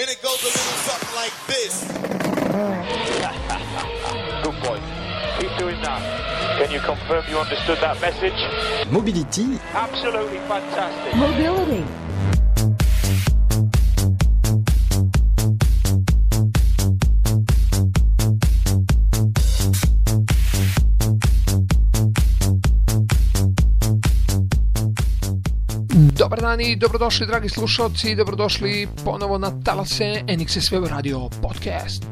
And it goes a little something like this. Good boy. Keep doing that. Can you confirm you understood that message? Mobility, Absolutely fantastic. Mobility. Dobar dan i dobrodošli dragi slušalci, dobrodošli ponovo na talase NXS Web Radio Podcast.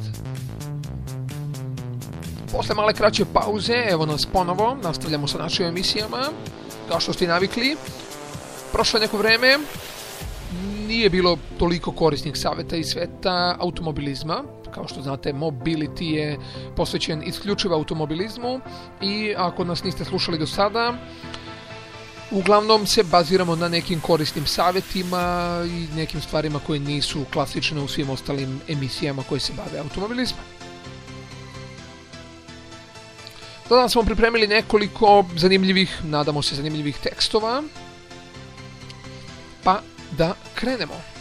Posle male kraće pauze, evo nas ponovo, nastavljamo sa našim emisijama, kao što ste navikli. Prošlo neko vreme, nije bilo toliko korisnih saveta iz sveta automobilizma. Kao što znate, Mobility je posvećen isključivo automobilizmu i ako nas niste slušali do sada, Uglavnom se baziramo na nekim korisnim savjetima i nekim stvarima koje nisu klasične u svim ostalim emisijama koje se bave automobilizmom. Danas smo pripremili nekoliko zanimljivih, nadamo se zanimljivih tekstova. Pa da krenemo.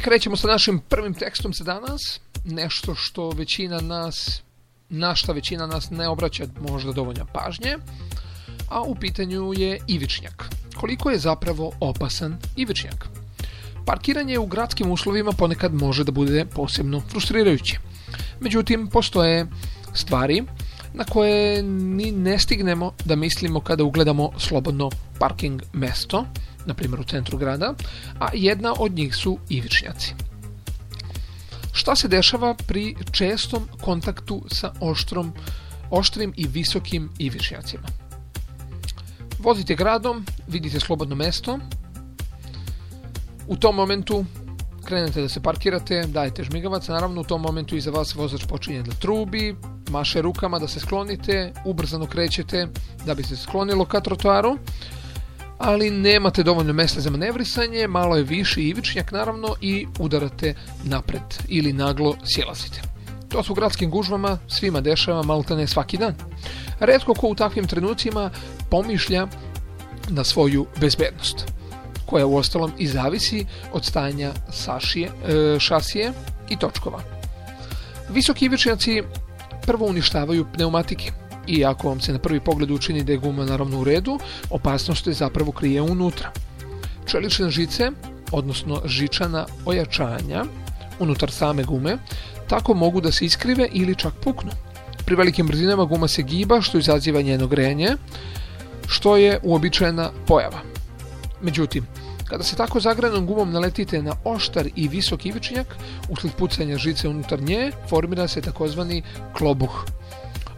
Krećemo sa našim prvim tekstom za danas. Nešto što većina nas, na šta većina nas ne obraća možda dovoljno pažnje. A u pitanju je ivičnjak. Koliko je zapravo opasan ivičnjak? Parkiranje u gradskim uslovima ponekad može da bude posebno frustrirajuće. Međutim, postoje stvari na koje ni ne stignemo da mislimo kada ugledamo slobodno parking mesto, na primjer u centru grada, a jedna od njih su ivičnjaci. Šta se dešava pri čestom kontaktu sa oštrom, oštrim i visokim ivičnjacima? Vozite gradom, vidite slobodno mesto, u tom momentu krenete da se parkirate, dajete žmigavac, naravno u tom momentu iza vas vozač počinje da trubi, maše rukama da se sklonite, ubrzano krećete da bi se sklonilo ka trotoaru, ali nemate dovoljno mjesta za manevrisanje, malo je viši ivičnjak naravno i udarate napred ili naglo sjelazite. To se u gradskim gužvama svima dešava maltene svaki dan. Redko ko u takvim trenucima pomišlja na svoju bezbednost, koja u ostalom i zavisi od stanja sašije, e, šasije i točkova. Visoki ivičnjaci prvo uništavaju pneumatike, i ako vam se na prvi pogled učini da je guma naravno u redu, opasnost je zapravo krije unutra. Čelične žice, odnosno žičana ojačanja unutar same gume, tako mogu da se iskrive ili čak puknu. Pri velikim brzinama guma se giba što izaziva njeno grenje, što je uobičajena pojava. Međutim, kada se tako zagrenom gumom naletite na oštar i visok ivičnjak, usled pucanja žice unutar nje, formira se takozvani klobuh.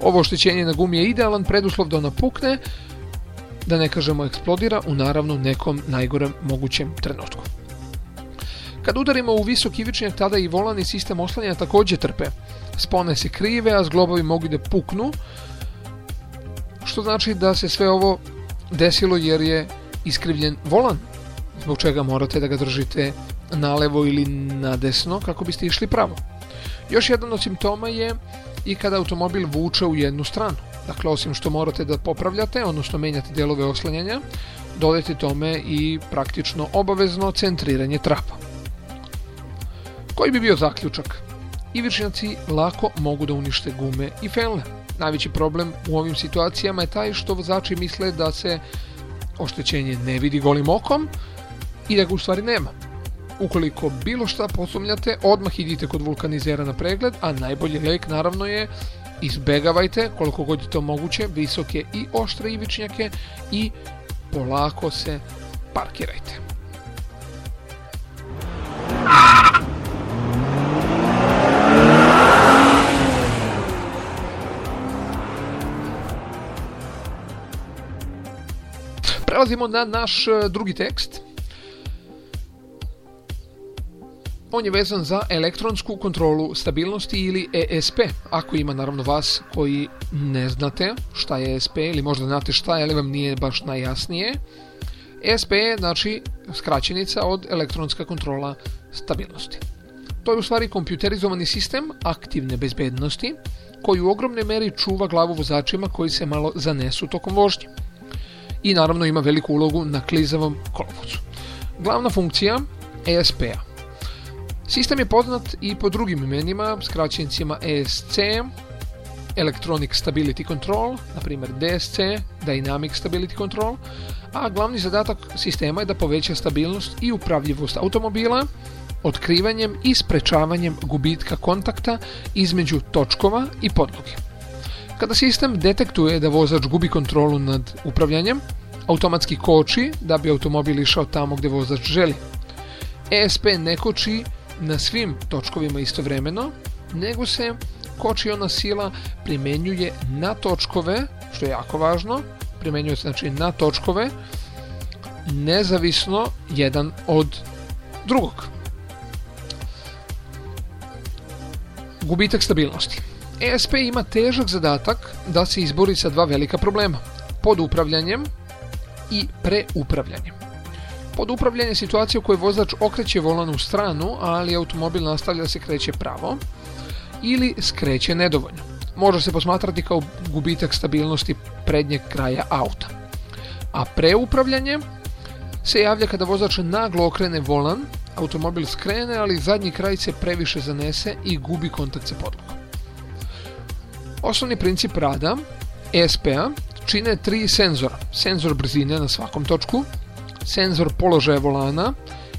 Ovo oštećenje na gumi je idealan preduslov da ona pukne, da ne kažemo eksplodira u naravno nekom najgorem mogućem trenutku. Kad udarimo u visok ivičnjak, tada i volan i sistem oslanjanja također trpe. Spone se krive, a zglobovi mogu da puknu, što znači da se sve ovo desilo jer je iskrivljen volan, zbog čega morate da ga držite nalevo ili na desno kako biste išli pravo. Još jedan od simptoma je i kada automobil vuče u jednu stranu. Dakle, osim što morate da popravljate, odnosno menjate delove oslanjanja, dodajte tome i praktično obavezno centriranje trapa. Koji bi bio zaključak? Ivičnjaci lako mogu da unište gume i fenle. Najveći problem u ovim situacijama je taj što vozači misle da se oštećenje ne vidi golim okom i da ga u stvari nema. Ukoliko bilo šta posumnjate, odmah idite kod vulkanizera na pregled, a najbolji lek naravno je izbegavajte koliko god je to moguće visoke i oštre ivičnjake i polako se parkirajte. Prelazimo na naš e, drugi tekst. On je vezan za elektronsku kontrolu stabilnosti ili ESP. Ako ima naravno vas koji ne znate šta je ESP ili možda znate šta je, ali vam nije baš najjasnije. ESP je znači skraćenica od elektronska kontrola stabilnosti. To je u stvari kompjuterizovani sistem aktivne bezbednosti koji u ogromnoj meri čuva glavu vozačima koji se malo zanesu tokom vožnje. I naravno ima veliku ulogu na klizavom kolovozu. Glavna funkcija ESP-a. Sistem je poznat i po drugim imenima, skraćenicima ESC, Electronic Stability Control, na primjer DSC, Dynamic Stability Control, a glavni zadatak sistema je da poveća stabilnost i upravljivost automobila otkrivanjem i sprečavanjem gubitka kontakta između točkova i podloge. Kada sistem detektuje da vozač gubi kontrolu nad upravljanjem, automatski koči da bi automobil išao tamo gdje vozač želi. ESP ne koči na svim točkovima istovremeno, nego se koči ona sila primjenjuje na točkove, što je jako važno, primjenjuje se znači na točkove, nezavisno jedan od drugog. Gubitak stabilnosti. ESP ima težak zadatak da se izbori sa dva velika problema. Pod upravljanjem i preupravljanjem. Pod upravljanje situacije u kojoj vozač okreće volan u stranu, ali automobil nastavlja da se kreće pravo ili skreće nedovoljno. Može se posmatrati kao gubitak stabilnosti prednjeg kraja auta. A preupravljanje se javlja kada vozač naglo okrene volan, automobil skrene, ali zadnji kraj se previše zanese i gubi kontakt sa podlogom. Osnovni princip rada ESP-a čine tri senzora. Senzor brzine na svakom točku, senzor položaja volana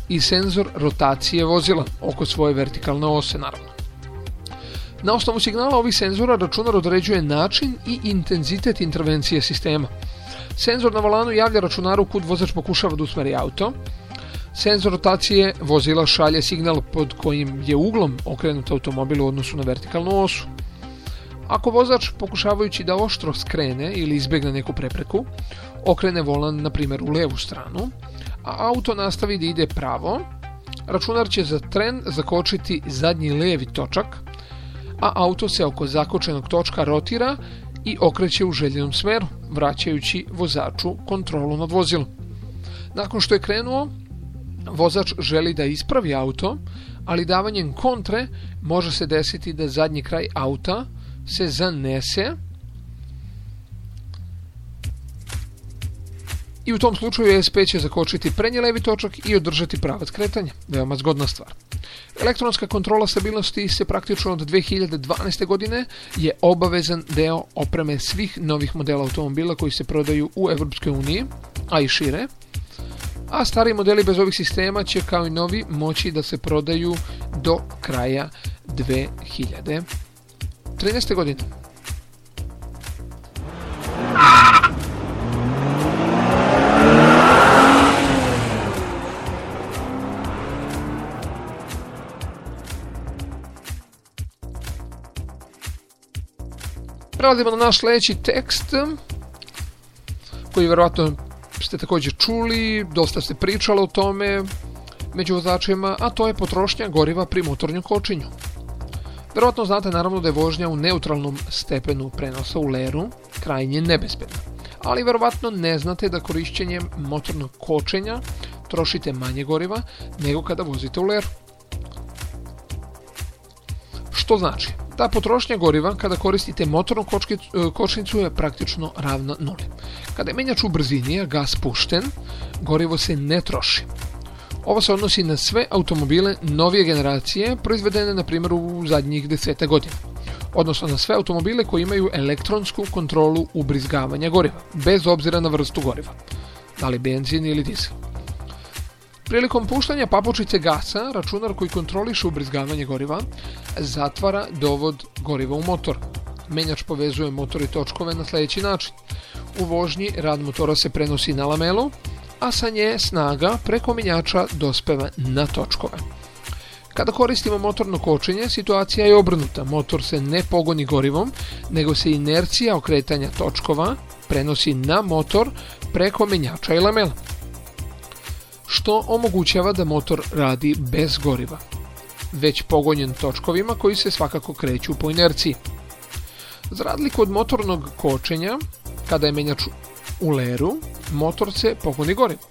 i senzor rotacije vozila oko svoje vertikalne ose naravno. Na osnovu signala ovih senzora računar određuje način i intenzitet intervencije sistema. Senzor na volanu javlja računaru kud vozač pokušava da usmeri auto. Senzor rotacije vozila šalje signal pod kojim je uglom okrenut automobil u odnosu na vertikalnu osu. Ako vozač pokušavajući da oštro skrene ili izbjegne neku prepreku, okrene volan na primjer u levu stranu, a auto nastavi da ide pravo, računar će za tren zakočiti zadnji levi točak, a auto se oko zakočenog točka rotira i okreće u željenom smeru, vraćajući vozaču kontrolu nad vozilom. Nakon što je krenuo, vozač želi da ispravi auto, ali davanjem kontre može se desiti da zadnji kraj auta se zanese i u tom slučaju ESP će zakočiti prednji levi točak i održati pravac kretanja. Veoma zgodna stvar. Elektronska kontrola stabilnosti se praktično od 2012. godine je obavezan deo opreme svih novih modela automobila koji se prodaju u uniji, a i šire. A stari modeli bez ovih sistema će kao i novi moći da se prodaju do kraja 2013. godine. Prelazimo na naš sljedeći tekst koji vjerojatno ste također čuli, dosta ste pričali o tome među vozačima, a to je potrošnja goriva pri motornjem kočenju. Vjerojatno znate naravno da je vožnja u neutralnom stepenu prenosa u leru krajnje nebezbedna. Ali vjerojatno ne znate da korišćenjem motornog kočenja trošite manje goriva nego kada vozite u leru. Što znači? Ta potrošnja goriva kada koristite motornu e, kočnicu je praktično ravna nuli. Kada je menjač u brzini, a gas pušten, gorivo se ne troši. Ovo se odnosi na sve automobile novije generacije proizvedene na primjer u zadnjih deseta godina. Odnosno na sve automobile koji imaju elektronsku kontrolu ubrizgavanja goriva, bez obzira na vrstu goriva. Da li benzin ili dizel. Prilikom puštanja papučice gasa, računar koji kontroliše ubrizgavanje goriva zatvara dovod goriva u motor. Menjač povezuje motor i točkove na sljedeći način. U vožnji rad motora se prenosi na lamelu, a sa nje snaga preko menjača dospeva na točkove. Kada koristimo motorno kočenje, situacija je obrnuta. Motor se ne pogoni gorivom, nego se inercija okretanja točkova prenosi na motor preko menjača i lamela što omogućava da motor radi bez goriva, već pogonjen točkovima koji se svakako kreću po inerciji. Za razliku od motornog kočenja, kada je menjač u leru, motor se pogoni gorivo.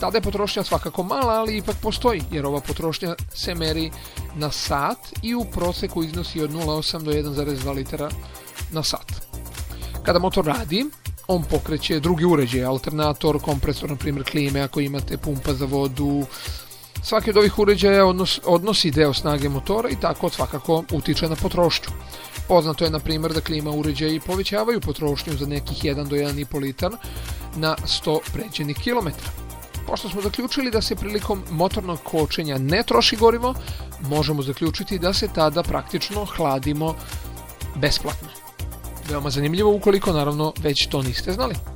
Tada je potrošnja svakako mala, ali ipak postoji, jer ova potrošnja se meri na sat i u proseku iznosi od 0,8 do 1,2 litara na sat. Kada motor radi, on pokreće drugi uređaj, alternator, kompresor, na primjer klime, ako imate pumpa za vodu, Svaki od ovih uređaja odnos, odnosi deo snage motora i tako svakako utiče na potrošnju. Poznato je, na primjer, da klima uređaji povećavaju potrošnju za nekih 1 do 1,5 litar na 100 pređenih kilometara. Pošto smo zaključili da se prilikom motornog kočenja ne troši gorivo, možemo zaključiti da se tada praktično hladimo besplatno. Veoma zanimljivo ukoliko naravno već to niste znali.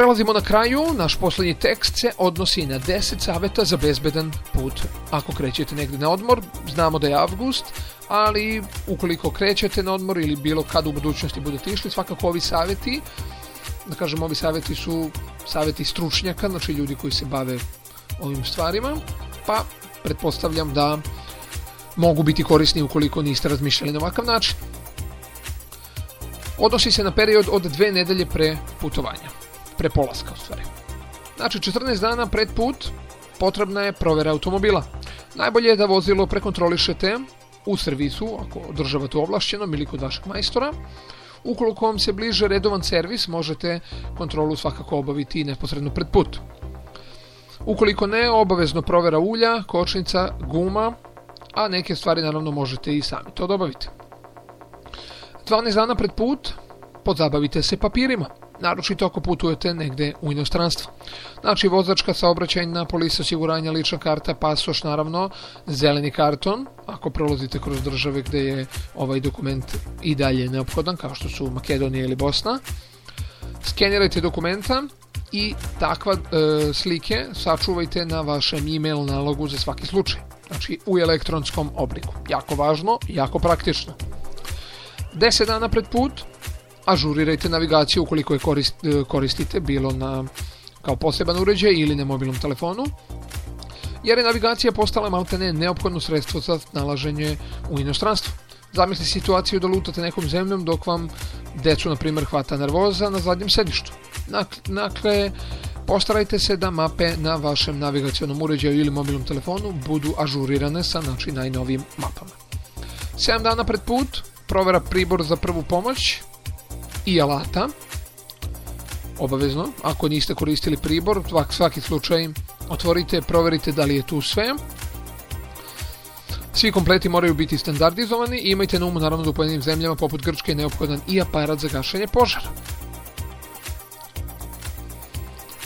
Prelazimo na kraju, naš poslednji tekst se odnosi na 10 saveta za bezbedan put. Ako krećete negde na odmor, znamo da je avgust, ali ukoliko krećete na odmor ili bilo kad u budućnosti budete išli, svakako ovi saveti, da kažem ovi saveti su saveti stručnjaka, znači ljudi koji se bave ovim stvarima, pa pretpostavljam da mogu biti korisni ukoliko niste razmišljali na ovakav način. Odnosi se na period od dve nedelje pre putovanja pre polaska u stvari. Znači 14 dana pred put potrebna je provera automobila. Najbolje je da vozilo prekontrolišete u servisu, ako održavate ovlašćenom ili kod vašeg majstora. Ukoliko vam se bliže redovan servis, možete kontrolu svakako obaviti neposredno pred put. Ukoliko ne, obavezno provera ulja, kočnica, guma, a neke stvari naravno možete i sami to dobaviti. 12 dana pred put pozabavite se papirima naročito ako putujete negde u inostranstvo. Znači, vozačka saobraćajna, polisa osiguranja, lična karta, pasoš, naravno, zeleni karton, ako prolazite kroz države gde je ovaj dokument i dalje neophodan, kao što su Makedonija ili Bosna. Skenirajte dokumenta i takva e, slike sačuvajte na vašem e-mail nalogu za svaki slučaj. Znači, u elektronskom obliku. Jako važno, jako praktično. 10 dana pred put ažurirajte navigaciju ukoliko je korist, e, koristite bilo na kao poseban uređaj ili na mobilnom telefonu jer je navigacija postala maltene neophodno sredstvo za nalaženje u inostranstvu. Zamisli situaciju da lutate nekom zemljom dok vam decu, na primjer, hvata nervoza na zadnjem sedištu. Dakle, postarajte se da mape na vašem navigacionom uređaju ili mobilnom telefonu budu ažurirane sa znači, najnovijim mapama. 7 dana pred put, provera pribor za prvu pomoć, i alata obavezno, ako niste koristili pribor svaki slučaj otvorite, proverite da li je tu sve. Svi kompleti moraju biti standardizovani i imajte na umu naravno da u pojedinim zemljama poput Grčke je neophodan i aparat za gašenje požara.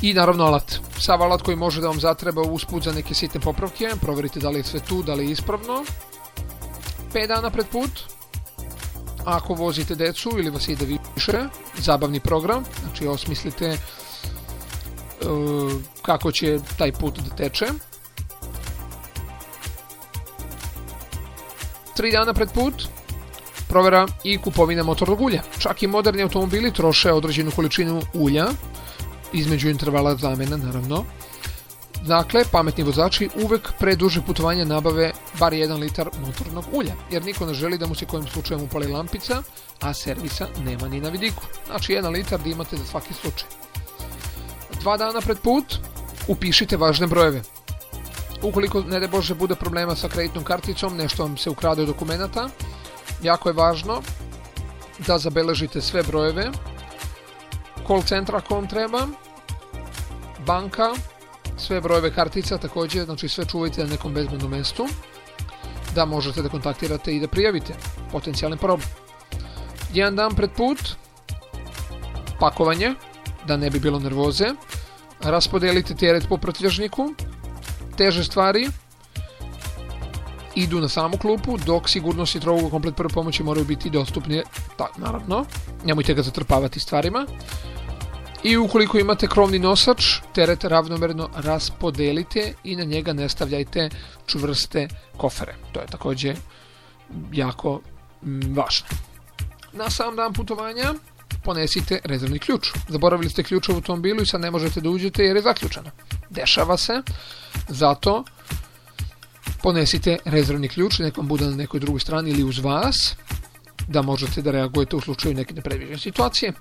I naravno alat. Sav alat koji može da vam zatreba usput za neke sitne popravke. Proverite da li je sve tu, da li je ispravno. 5 dana pred put ako vozite decu ili vas ide više, zabavni program, znači osmislite uh, kako će taj put da teče. Tri dana pred put, provera i kupovina motornog ulja. Čak i moderni automobili troše određenu količinu ulja, između intervala zamena naravno, Dakle, pametni vozači uvek pre duže putovanja nabave bar 1 litar motornog ulja, jer niko ne želi da mu se kojim slučajem upali lampica, a servisa nema ni na vidiku. Znači 1 litar da imate za svaki slučaj. Dva dana pred put upišite važne brojeve. Ukoliko, ne de Bože, bude problema sa kreditnom karticom, nešto vam se ukrade od dokumenta, jako je važno da zabeležite sve brojeve, call centra ako vam treba, banka, sve brojeve kartica takođe, znači sve čuvajte na nekom bezbednom mestu da možete da kontaktirate i da prijavite potencijalni problem. Jedan dan pred put, pakovanje, da ne bi bilo nervoze, raspodelite teret po protivježniku, teže stvari idu na samu klupu, dok sigurnost i trovuga komplet prve pomoći moraju biti dostupni, tak, naravno, nemojte ga zatrpavati stvarima, I ukoliko imate krovni nosač, teret ravnomerno raspodelite i na njega ne stavljajte čvrste kofere. To je takođe jako važno. Na sam dan putovanja ponesite rezervni ključ. Zaboravili ste ključ u automobilu i sad ne možete da uđete jer je zaključano. Dešava se, zato Ponesite rezervni ključ, nek vam bude na nekoj drugoj strani ili uz vas, da možete da reagujete u slučaju neke nepredviđene situacije.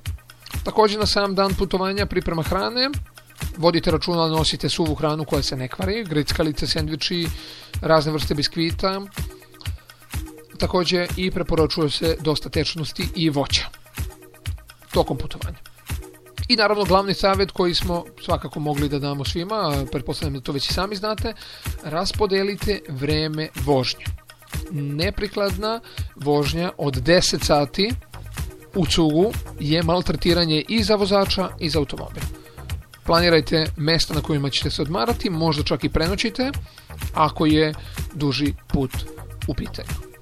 Također na sam dan putovanja priprema hrane, vodite računa da nosite suvu hranu koja se ne kvari, grickalice, sendviči, razne vrste biskvita, također i preporučuje se dosta tečnosti i voća tokom putovanja. I naravno glavni savjet koji smo svakako mogli da damo svima, pretpostavljam da to već i sami znate, raspodelite vreme vožnje. Neprikladna vožnja od 10 sati u cugu je maltretiranje i za vozača i za automobil. Planirajte mesta na kojima ćete se odmarati, možda čak i prenoćite, ako je duži put u pitanju.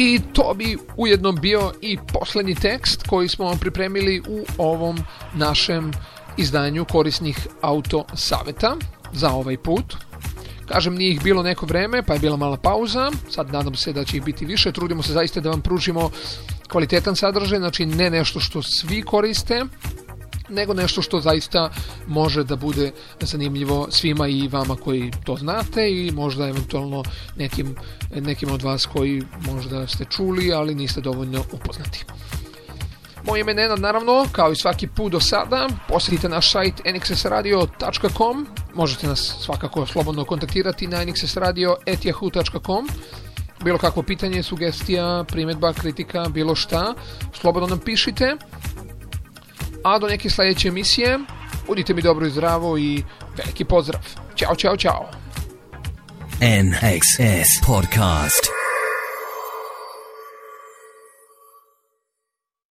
I to bi ujedno bio i posljednji tekst koji smo vam pripremili u ovom našem izdanju korisnih auto saveta za ovaj put. Kažem, nije ih bilo neko vreme, pa je bila mala pauza. Sad nadam se da će ih biti više. Trudimo se zaista da vam pružimo kvalitetan sadržaj, znači ne nešto što svi koriste, nego nešto što zaista može da bude zanimljivo svima i vama koji to znate i možda eventualno nekim, nekim od vas koji možda ste čuli, ali niste dovoljno upoznati. Moje ime Nenad, naravno, kao i svaki put do sada. Posjetite naš sajt nxsradio.com Možete nas svakako slobodno kontaktirati na nxsradio.yahoo.com Bilo kakvo pitanje, sugestija, primjedba, kritika, bilo šta, slobodno nam pišite. A do neke sljedeće emisije, budite mi dobro i zdravo i veliki pozdrav. Ćao, čao, čao. NXS Podcast.